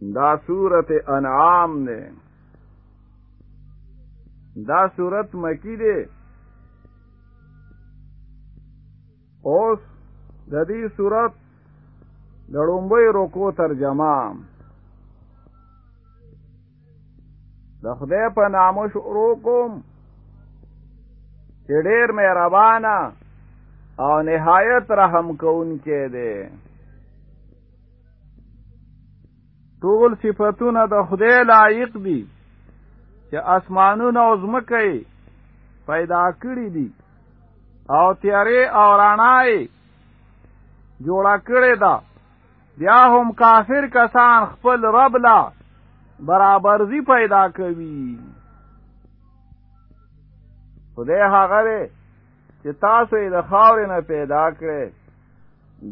دا صورت انعام نے دا صورت مکی دے اوس د دې صورت د ړومبۍ روکو ترجمه. د خدای په نامو شروع کوم چې ډېر مهربانه او نهایت رحم کوونکی دی ټول صفاتونه د خدای لایق دي چې اسمانونه او ځمکه پیدا کړی دي او تیارې او رڼای جوړه کړې ده. بیا هم کافر کسان خپل رب لا برابرزی پیدا کوي. خدای هغه چې تاسو یې د خاورې نه پیدا کړې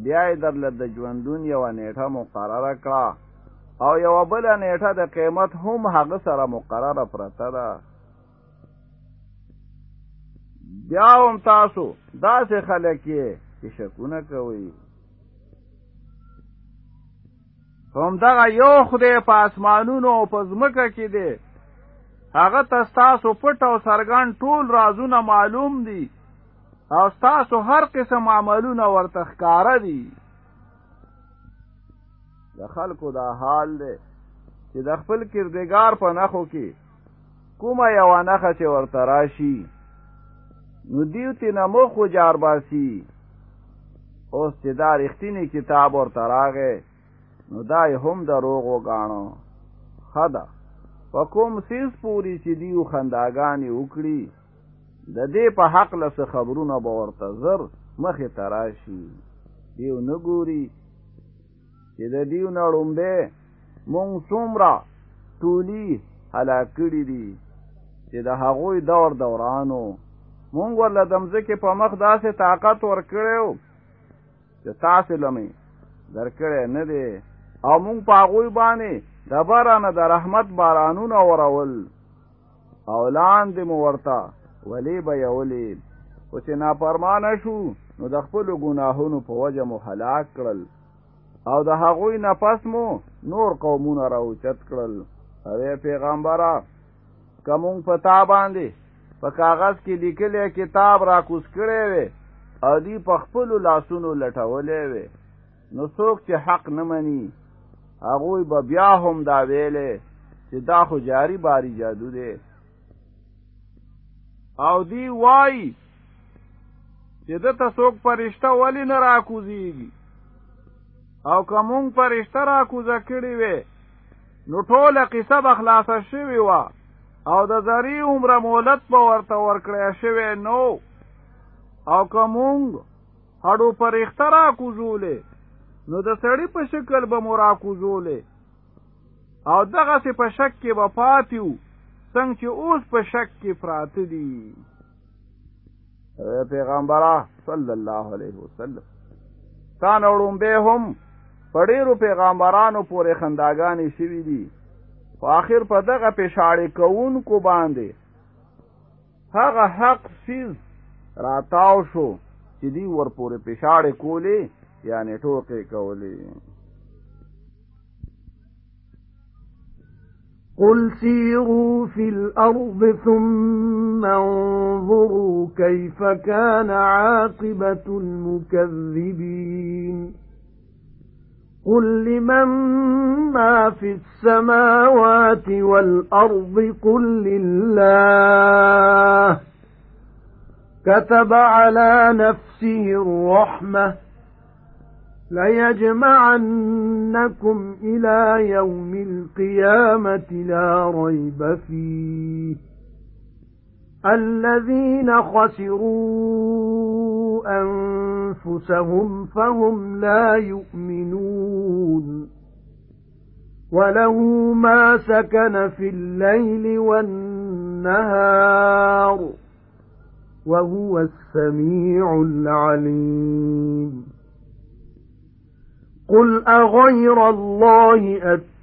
بیا یې درله د ژوندون یوه نیټه مقرره کړه او یو بل نیټه د قیمت هم هغه سره مقرره پرته ده. بیا هم تاسو داسې خلک یې چې شکونه کوي هم دغه یو خدای په اسمانونو او په ځمکه کې دی. هغه تاسو پټ او سرګان ټول رازونه معلوم دي. او تاسو هر قسم عملونه ورته ښکارا دي د خلکو دا حال دی چې د خپل کردګار په نښو کې کومه یو نښه چې ورته راشي نو دیو تی نمخ و جار باسی اوس چې دا رښتینی کتاب ورته راغی نو دای هم دروغ وګاڼو خدا په کوم سیس پوری چې دیو خنداګانی وکړي د دې په حق لس خبرونه به ورته زر مخې تراشي دیو نګوري چې د دیو نړومبه مونږ څومره ټولی هلاک کړي دي چې د هغوی دور دورانو. مونږ ورله دمځکه په مخ داسې طاقت ورکړو چې تاسو لمه درکړې نه دی. او مونږ په هغوی باندې د بارانه د رحمت بارانونه ورول. او لاندې مو ورته ولی به یولې او چې ناپرمانه شو نو د خپل ګناهونو په وجه مو هلاک کړل او د هغوی نه پس مو نور قومونه راوچت کړل. او پیغمبره کوم په تا باندې په کاغذ کې لیکلې کتاب را کوس کړي وي او دی په خپل لاسونو لټولې وي نو څوک چې حق نه مني هغه به بیا هم دا ویلې چې دا خو جاری باری جادو دی. او دی وای چې د تاسو پرشته ولی نه راکوزیږي او کوم پرشته راکوزه کړی وي نو ټوله قصه بخلاصه شوی و او د زری عمره مولت په ورته ورکړی شوی نو. او کومونګ هډو پر اخترا کوزولې نو د سړی په شکل به مورا کوزولې او دغه سي په شک کې به پاتیو څنګه چې اوس په شک کې پراته دي. پیغمبره صلی الله علیه وسلم تا نوړم به هم پډیرو پیغمبرانو پورې خنداګانی شوی دي. په آخر په دغه پېښاړې کوونکو باندې هغه حق سیز راتاو شو چې دی ورپورې پېښاړې کولې یعنی ټوکې کولې. قل سيروا في الأرض ثم انظروا كيف كان عاقبة المكذبين قُل لِّمَن مَّا فِي السَّمَاوَاتِ وَالْأَرْضِ قُل لِّلَّهِ كَتَبَ عَلَى نَفْسِهِ الرَّحْمَةَ لَيَجْمَعَنَّكُمْ إِلَى يَوْمِ الْقِيَامَةِ لَا رَيْبَ فِيهِ الَّذِينَ خَسِرُوا أَنفُسَهُمْ فَهُمْ لَا يُؤْمِنُونَ. وَلَهُ مَا سَكَنَ فِي اللَّيْلِ وَالنَّهَارِ وَهُوَ السَّمِيعُ الْعَلِيمُ. قُلْ أَغَيْرَ اللَّهِ أَتَّخِذُ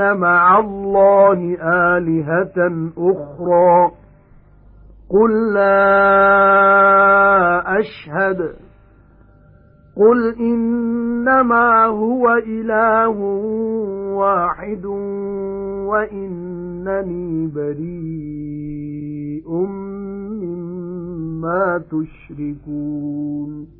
مَعَ اللَّهِ آلِهَةً أُخْرَى. قُل لَّا أَشْهَدُ. قُلْ إِنَّمَا هُوَ إِلَٰهٌ وَاحِدٌ وَإِنَّنِي بَرِيءٌ مِّمَّا تُشْرِكُونَ.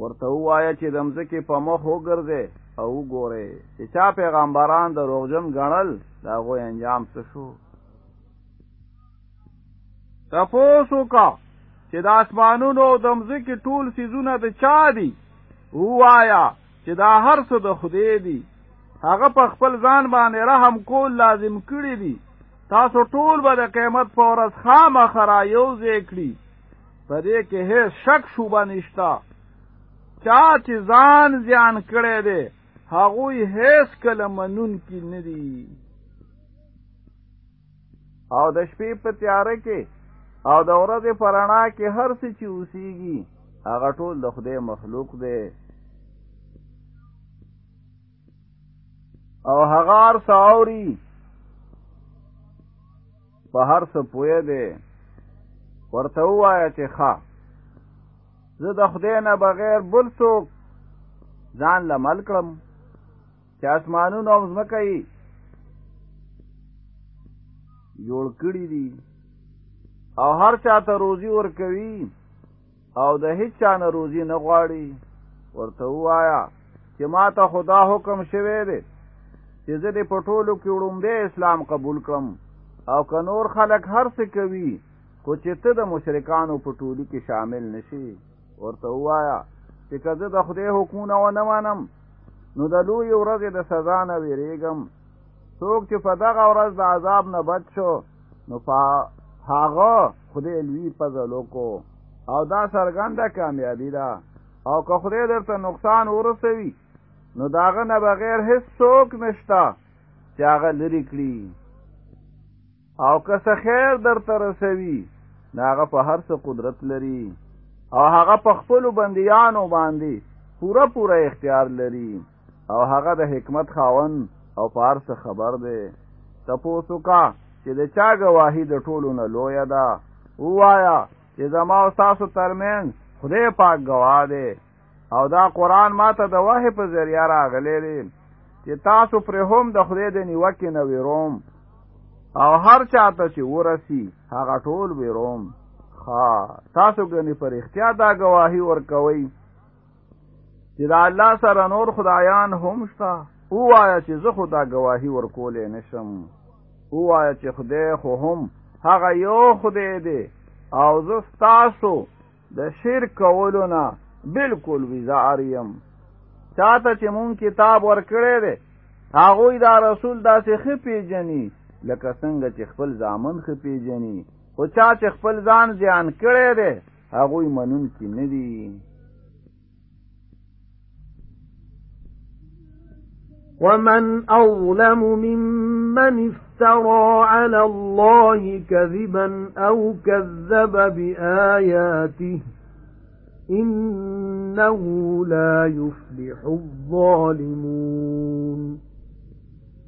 ورته وایا چې د مځکې په مخ وګرځي او وګوره چې چا پیغمبران د هغوي انجام څه شو؟ تپوس وکا چې د اسمانونو د مځکې ټول سيزونه د چا دي؟ وایا چې دا هر څه د خدای دی هغه په خپل ځان باندې رحم کول لازم کړی دی تاسو ټول به د قیامت په ورځ خامخرا یو ځای کړي په دې کې هیڅ شک شوبه نشتا چا چې ځان ځان کړی دی هغوی هیڅ کله منون کې نه دي. او د شپې په تیاره کې او د ورځې پرانا کې هر څه چې اوسېږي هغه ټول د خدای مخلوق دی. او هغه هر څه اوري. په هر څه پوهه دی ورته ووایه چې ښه زه د خدای نه بغیر بل څوک ځان لمل کړم چې اسمانونو او ځمکه یې جوړ کړي دي او هر چاته روزي ورکوي او د هیڅ چا نه روزي نه غواړي. ورته وایا چې ما ته خدا حکم شوی دی چې زه دې په ټولو کې وړومبی اسلام قبول کړم. او که نور خلک هر څه کوي خو چې ته د مشرکانو په ټولي کې شامل نشي ورته وایا چې که زه د خدای حکمونه ونه منم نو د لوی ورځې د سزا نه ویریږم. څوک چې په دغه ورځ د عذاب نه بچ شو نو هاغه خدای لوی فضل وکړو. او دا سرګنده کامیابی ده. او که خدای درته نقصان ورسوي نو داغه نه بغیر هیڅ څوک نشتا چې هغه لري کړي. او که څه خیر درته رسوي هغه په هر څه قدرت لري او هغه په خپل بنديانو باندې پورا پورا اختیار لري. او هغه د حکمت خاون او څه خبر دی. تاسو کا چې د چا گواهی د ټولو نه لوی ده؟ وایا چې زما او تاسو ترمن خدای پاک گواه دی. او دا قران ماته د وحی په ذریعہ راغلی دی چې تاسو پر هم د خدای د نیوکې نه ویروم. او هر چاته چې ورسی هغه ټول ویروم ها تاسو غني پر اختیار دا گواهی ورکوي چې د الله سره نور خدایان هم شته. وایا چې زه خدا گواهی ورکولې نشم وایا چې خدای خو هم هغه یو خدای دی. او زه تاسو د شرک کولو نه بالکل وزاریم چاته چې مون کتاب ورکړی دی هغه دا رسول داسې خپې جنې لکه څنګه چې خپل ځامن خپې جنې خو چا چې خپل ځان ځان کړی دی هغه منون کې نه دي. ومن أظلم ممن افترى على الله كذبا أو كذب بآياته إنه لا يفلح الظالمون.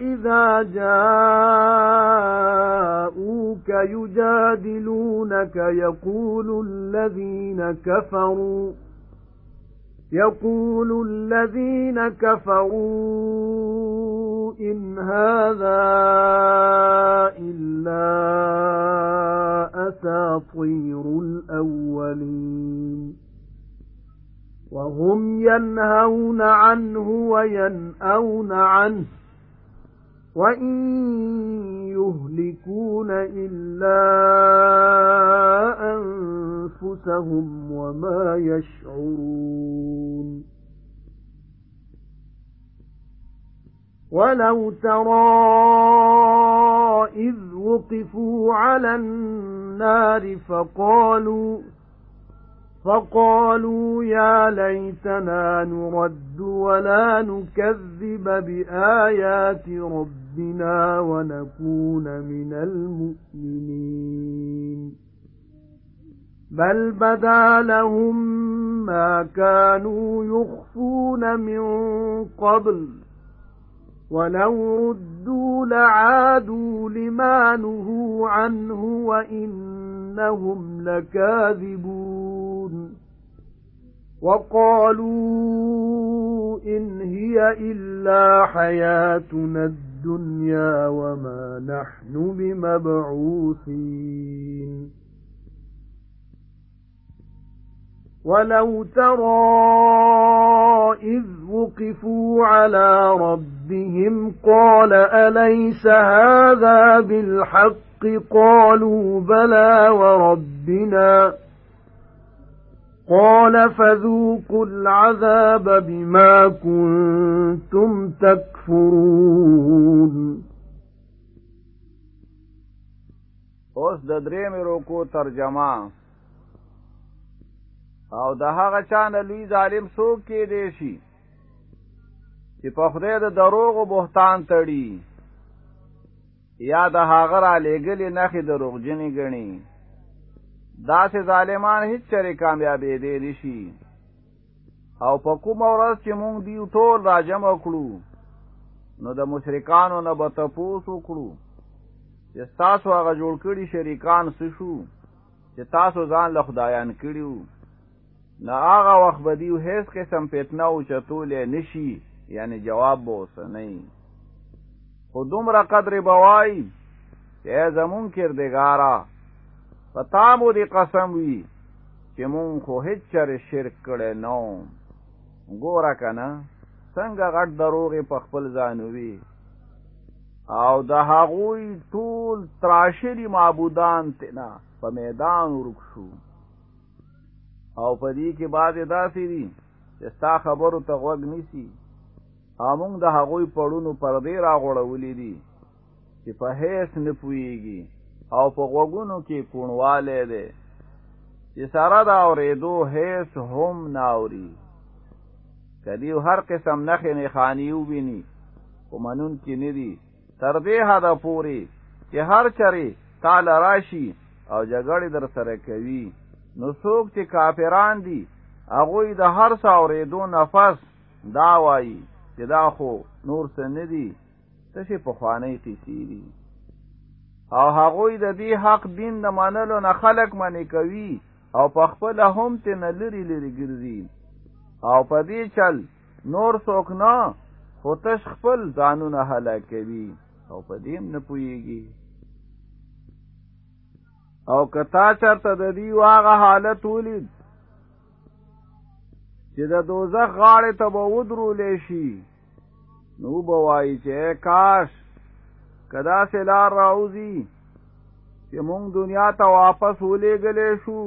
إِذَا جَاءُوكَ يُجَادِلُونَكَ يَقُولُ الَّذِينَ كَفَرُوا يَقُولُ الَّذِينَ كَفَرُوا إِنْ هَذَا إِلَّا أَسَاطِيرُ الْأَوَّلِينَ. وَهُمْ يَنْهَوْنَ عَنْهُ وَيَنْأَوْنَ عَنْهُ وَإِنْ يُهْلِكُونَ إِلَّا أَنفُسَهُمْ وَمَا يَشْعُرُونَ وَلَوْ تَرَى إِذْ وُقِفُوا عَلَى النَّارِ فَقَالُوا فَقَالُوا يَا لَيْتَنَا نُرَدُّ وَلَا نُكَذِّبَ بِآيَاتِ رَبِّنَا وَنَكُونَ مِنَ الْمُؤْمِنِينَ. بَلْ بَدَا لَهُم مَّا كَانُوا يُخْفُونَ مِن قَبْلُ وَلَوْ رُدُّوا لَعَادُوا لِمَا نُهُوا عَنْهُ وَإِنَّهُمْ لَكَاذِبُونَ. وَقَالُوا إِنْ هِيَ إِلَّا حَيَاتُنَا الدُّنْيَا وَمَا نَحْنُ بِمَبْعُوثِينَ. وَلَوْ تَرَى إِذْ وُقِفُوا عَلَى رَبِّهِمْ قَالَ أَلَيْسَ هَذَا بِالْحَقِّ قَالُوا بَلَى وَرَبِّنَا قَالَ فَذُوقُوا الْعَذَابَ بِمَا كُنتُمْ تَكْفُرُونَ. اوس د درېمې روکو ترجمه. او د هغه چانه لوی ظالم څوک کې دی شي چې په خدای د دروغ او بهتان تړي یا د هغه را لېګلې نښې دروغجنې ګڼي داسې ظالمان هیڅ چره کامیابې دی نشي او په کوم ورځ چې مونږ دی ټول راجمع کړو نو د مشرکانو نه به تپوس وکړو. چې تاسو هغه جوړ کړي شریکان شو چې تاسو ځان له خدایان کړیو. نه هغه وخت به دیو هیڅ قسم فتنه او چتولې نشي یعنی جواب به وسنی خو دومره قدر بوای چې زمونږ کردګارا په تا مو دی قسم وی چې مون خو هیڅ چر شرک کړي نو ګوره کنه څنګه غټ دروغې په خپل ځانوي او د هغوی ټول تراشری معبودان تینا په میدان ورک شو. او په دې کې بعد داسې دي چې ستا خبرو ته غوږ نیسي. امون د هغوی پړونو پردې راغړولې دي چې په هیڅ نه پويږي او په غوګونو کې کونواله ده چې سره دا اورېدو هیڅ هم ناوري کدی هر قسم نخې نه خانیو ویني ومنون کې ندي تر دې حدا پوری چې هر چره تعالی راشي او جګړې در سره کوي نو څوک چې کافران دي هغه د هر څاورېدو نفس دا وایي چې دا خو نور څه دي تشي په خوانې قصې دي او هغه د دې حق دین د منلو نه خلق منی کوي او په خپل هم ته نه لري لري ګرځي. او په دې چل نور څوک نه خو تش خپل ځانونه هلاکوي. او په دې نه پويږي او کتا چرته د دې واغه حالت ولید چې د دوزخ غاړې ته به ودرولې شي نو به وایي چې کاش کدا سلار راوځي چې مونږ دنیا ته واپس ولېګلې شو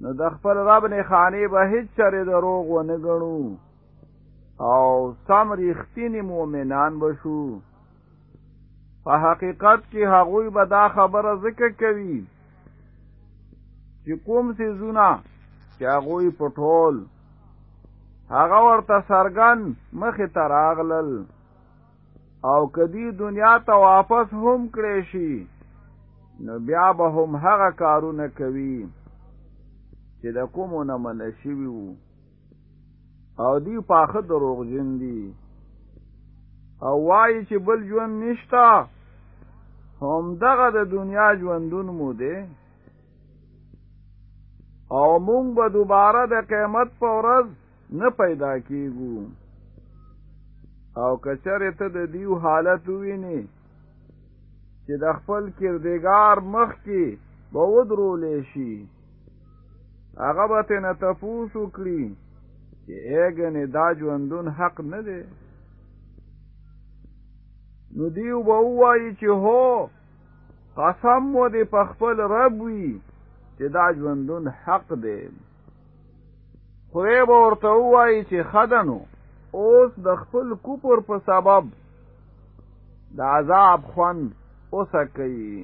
نو د خپل رب نه خانه به هیڅ چره دروغ و نه ګڼو او سم رښتینی مؤمنان بشو په حقیقت کې هغوی به دا خبره ذکر کوي چې کوم سيزونه چې هغوی پټول هغه ورته سرګن مخې ته راغلل او کدی دنیا ته واپس هم کړی شي نو بیا به هم هغه کارونه کوي چې د کومو نه منشي وو. او دی پاخه دروغجن دي. او وایي چې بل ژوند نشتا هم دغه د دنیا ژوندون مو دی. او مونږ به دوباره د قیامت په ورځ نه پیدا کیږو او کچره ته د دیو حالت ویني چې د خپل کردګار مخ کې به ودرولې شي. هغه به ته نه تفوس وکړي چې اګنې دا ژوندون حق نه دی. نو دیو به وایي چې هو قسم مو دې په خپل رب وي چې دا ژوندون حق دی. خدای به ورته وایي چې خدنو اوس د خپل کوپر په سبب د عذاب خوان اوسه کوي.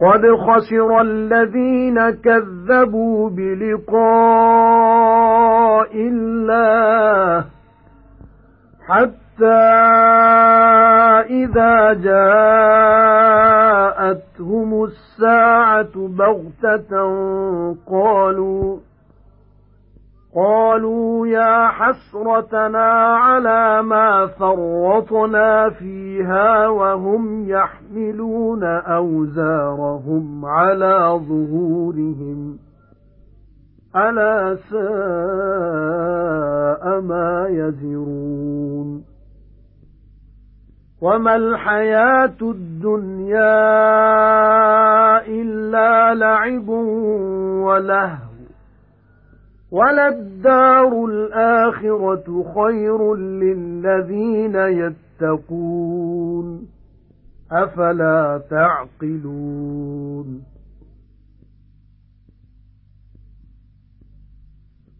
قد خسر الذين كذبوا بلقاء الله حتى إذا جاءتهم الساعة بغتة قالوا قالوا يا حسرتنا على ما فرطنا فيها وهم يحملون أوزارهم على ظهورهم. ألا ساء ما يزرون. وما الحياة الدنيا إلا لعب ولهو وَلَلدَّارُ الْآخِرَةُ خَيْرٌ لِّلَّذِينَ يَتَّقُونَ أَفَلَا تَعْقِلُونَ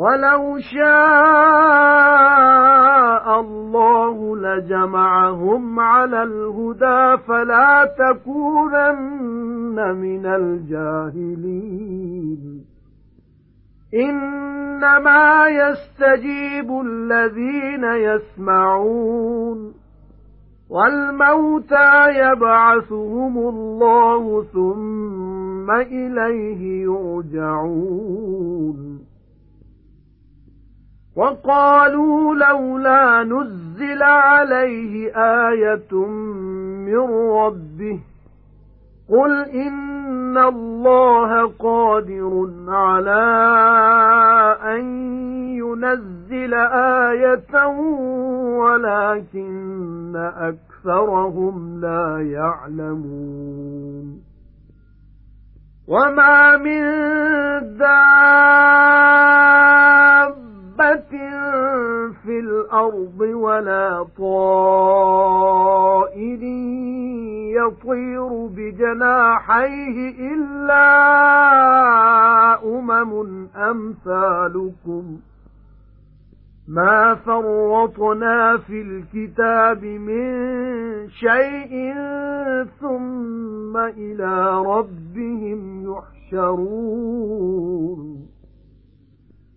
وَلَوْ شَاءَ اللَّهُ لَجَمَعَهُمْ عَلَى الْهُدَى فَلَا تَكُونَنَّ مِنَ الْجَاهِلِينَ. إِنَّمَا يَسْتَجِيبُ الَّذِينَ يَسْمَعُونَ وَالْمَوْتَى يَبْعَثُهُمُ اللَّهُ ثُمَّ إِلَيْهِ يُرْجَعُونَ. وَقَالُوا لَوْلَا نُزِّلَ عَلَيْهِ آيَةٌ مِّن رَّبِّهِ قُلْ إِنَّ اللَّهَ قَادِرٌ عَلَى أَن يُنَزِّلَ آيَةً وَلَكِنَّ أَكْثَرَهُمْ لَا يَعْلَمُونَ وَمَا مِن دَابَّةٍ فِي الْأَرْضِ وَلَا طَائِرٍ يَطِيرُ بِجَنَاحَيْهِ إِلَّا أُمَمٌ أَمْثَالُكُمْ مَا فَرَّطْنَا فِي الْكِتَابِ مِنْ شَيْءٍ ثُمَّ إِلَى رَبِّهِمْ يُحْشَرُونَ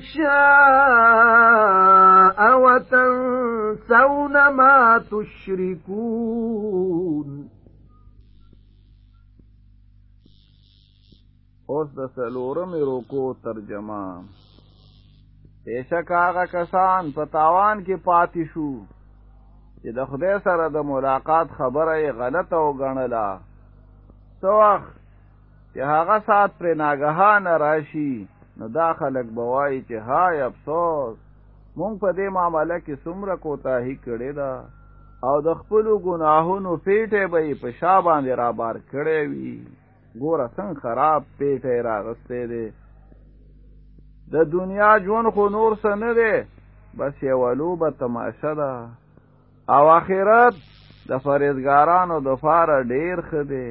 شَاءَ وَتَنسَوْنَ مَا تُشْرِكُونَ. اوس د سلورمې روکو ترجمه. بشک هغه کسان په تاوان کې پاتې شو چې د خدای سره د ملاقات خبره یې غلطه وګڼله. څو وخت چې هغه ساعت پرې ناګهانه راشي نو دا خلک به وایي چې هاي افسوس مونږ په دې معاملې کې څومره کوتاهی کړې ده؟ او د خپل ګناهونو پیټه به په شا باندې را بار کړې وي. ګوره څنګه خراب پیټه راغستې ده د دنیا ژوند خو نور څه نه ده بس یو لوبه تماشه ده. او اخرت د فرېزګارانو د فاره ډیر خده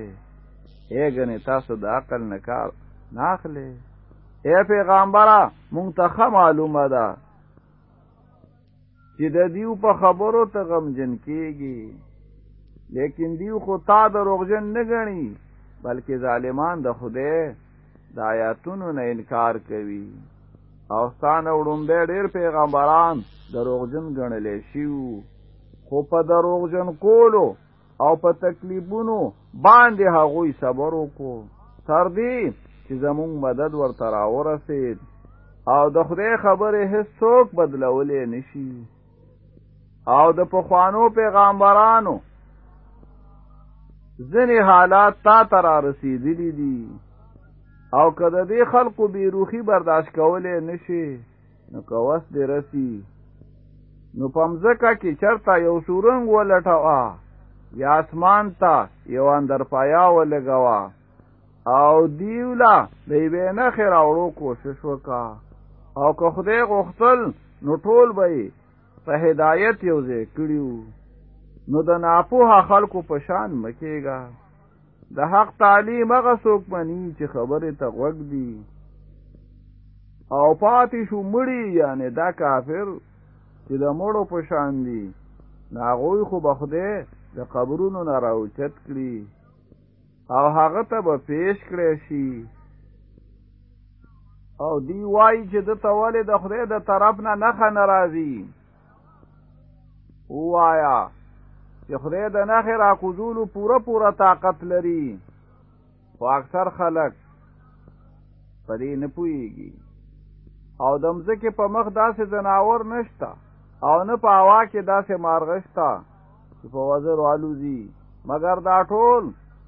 ایګنې تاسو د عقل نکار ناخله اے پیغمبره مونږ ته معلومه ده چې د دیو په خبرو ته غمجن کیږي. لیکن دیو خو تا د روغجن نه غني بلکې ظالمان د خوده د آیاتونو نه انکار کوي. او ستانه وړومبه ډیر پیغمبران دروغجن ګڼلي شوي وو. خو په دروغجن کولو او په تکلیفونو باندې هغوی صبر وکړو. تر دې چې زموږ مدد ورته راورسید او د خدای خبره هیڅوک بدلولې نشي او د پخوانو پیغمبرانو ځنې حالات تا ته رسیدلي دي. او کله دې خلقو بې رخي برداشت کولې نشي نو کوس دې رسی نو پمزکه کې چرته یو سورنګ ولټوا یا اسمان ته یو اندر پایا ولګوا او دیولا دی به نه خیر اورو کوشش وکا. او که خدای غختل نو ټول به په هدایت یو ځای کړیو نو د ناپوه خلکو په شان مکیږي د حق تعلیم هغه څوک مني چې خبره ته غوږ دی او پاتې شو مړی یعنی دا کافر چې د مړو په شان دی ناغوی خو بخده د قبرونو نه راوچت کړي او هغه ته به پیش کړی شي. او دی وای چې د تواله د خدای د طرف نه نخه ناراضي وایا چې خدای د نخه را کوزولو پوره پوره طاقت لري. خو اکثر خلک پدې نه پويږي او دمځکه په مخ داسې زناور نشتا او نه په هوا کې داسې مارغشتا چې په وزر والوزی مگر دا ټول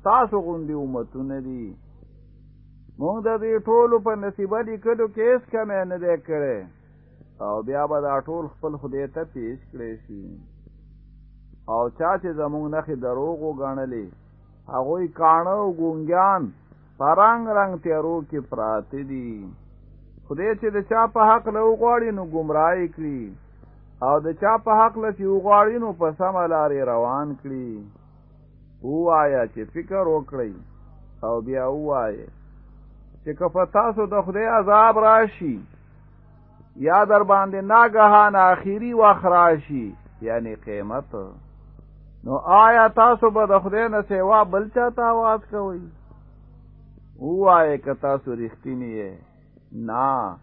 تاسو غوندي امتونه دي. مونږ د دې ټولو په نصیبه لیکلو کې هیڅ کمې نه دی کړی او بیا به دا ټول خپل خدای ته پیش کړی شي. او چا چې زمونږ نخې دروغ وګڼلې هغوی کاڼه او ګونګیان په رنګ رنګ تیارو کې پراته دي. خدای چې د چا په حق کې وغواړي نو ګمراهي کړي. او د چا په حق کې چې وغواړي نو په سمه لار یې روان کړي وایا چې فکر وکړئ او بیا وایي چې کفه تاسو د خدای عذاب راشي یا در باندې ناګهان اخیری وخت راشي یعنی قیمت نو آیا تاسو به د خدای نه سیوا بل چاته आवाज کوئ وایي که تاسو رښتینی یې نه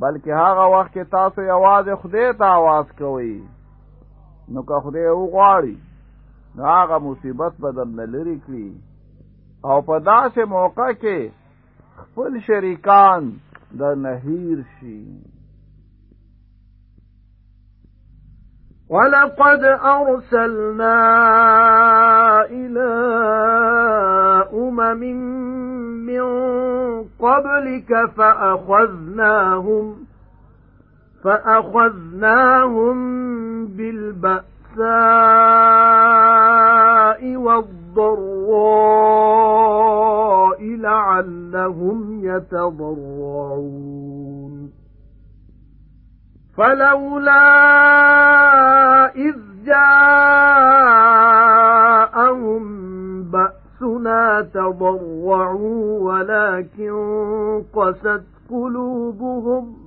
بلکې هغه وخت کې تاسو یوازې خدای ته आवाज کوئ نو که خدای وغواړي نو هغه مصیبت به درنه لري کړي. او په داسې موقع کې خپل شریکان د نهیر شي. ولقد أرسلنا إلى أمم من قبلك فأخذناهم فأخذناهم بالبأساء والضراء لعلهم يتضرعون فلولا إذ جاءهم بأسنا تضرعوا ولكن قست قلوبهم